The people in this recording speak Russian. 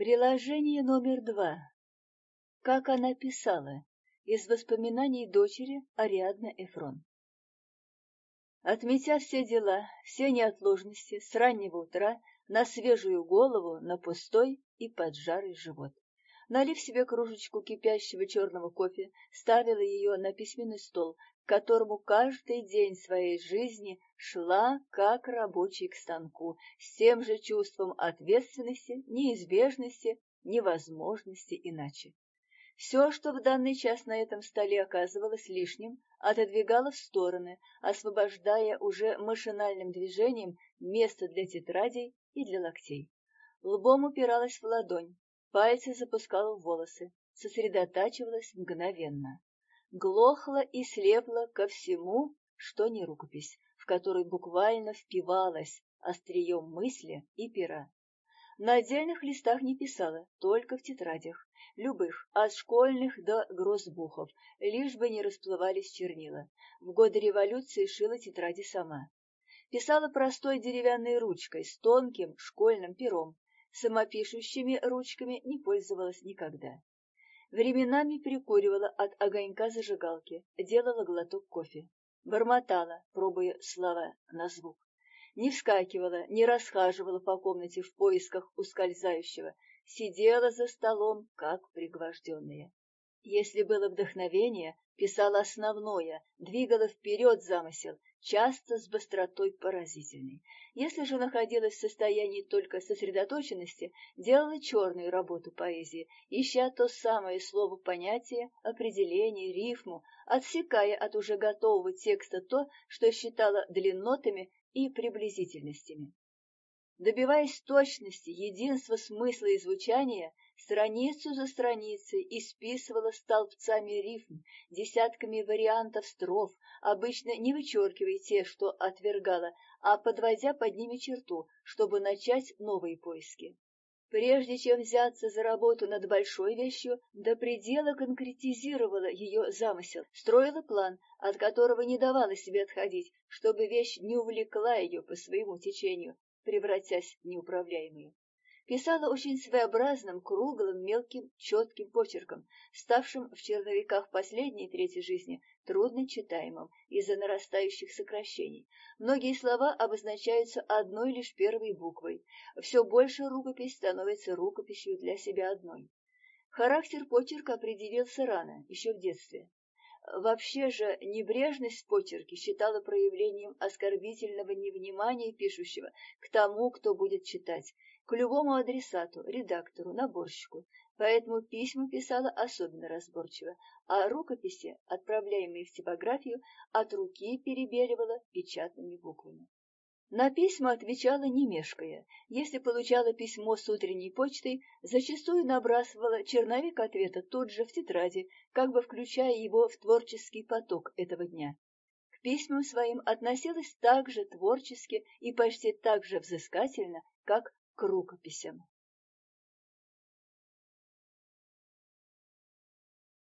Приложение номер два. Как она писала. Из воспоминаний дочери Ариадны Эфрон. Отметя все дела, все неотложности с раннего утра на свежую голову, на пустой и поджарый живот. Налив себе кружечку кипящего черного кофе, ставила ее на письменный стол, к которому каждый день своей жизни шла как рабочий к станку, с тем же чувством ответственности, неизбежности, невозможности иначе. Все, что в данный час на этом столе оказывалось лишним, отодвигала в стороны, освобождая уже машинальным движением место для тетрадей и для локтей. Лбом упиралась в ладонь, пальцы запускала в волосы, сосредотачивалась мгновенно. Глохла и слепла ко всему, что не рукопись, в которой буквально впивалась острием мысли и пера. На отдельных листах не писала, только в тетрадях, любых, от школьных до гроссбухов, лишь бы не расплывались чернила. В годы революции шила тетради сама. Писала простой деревянной ручкой с тонким школьным пером, самопишущими ручками не пользовалась никогда. Временами прикуривала от огонька зажигалки, делала глоток кофе. Бормотала, пробуя слова на звук не вскакивала, не расхаживала по комнате в поисках ускользающего, сидела за столом, как пригвожденная. Если было вдохновение, писала основное, двигала вперед замысел, часто с быстротой поразительной. Если же находилась в состоянии только сосредоточенности, делала черную работу поэзии, ища то самое слово понятие, определение, рифму, отсекая от уже готового текста то, что считала длиннотами и приблизительностями. Добиваясь точности, единства смысла и звучания, страницу за страницей исписывала столбцами рифм, десятками вариантов строф, обычно не вычеркивая те, что отвергала, а подводя под ними черту, чтобы начать новые поиски. Прежде чем взяться за работу над большой вещью, до предела конкретизировала ее замысел, строила план, от которого не давала себе отходить, чтобы вещь не увлекла ее по своему течению, превратясь в неуправляемую. Писала очень своеобразным, круглым, мелким, четким почерком, ставшим в черновиках последней трети жизни трудно читаемым из-за нарастающих сокращений. Многие слова обозначаются одной лишь первой буквой. Все больше рукопись становится рукописью для себя одной. Характер почерка определился рано, еще в детстве. Вообще же небрежность в почерке считала проявлением оскорбительного невнимания пишущего к тому, кто будет читать, к любому адресату, редактору, наборщику, поэтому письма писала особенно разборчиво, а рукописи, отправляемые в типографию, от руки перебеливала печатными буквами. На письма отвечала не мешкая. Если получала письмо с утренней почтой, зачастую набрасывала черновик ответа тут же в тетради, как бы включая его в творческий поток этого дня. К письмам своим относилась так же творчески и почти так же взыскательно, как к рукописям.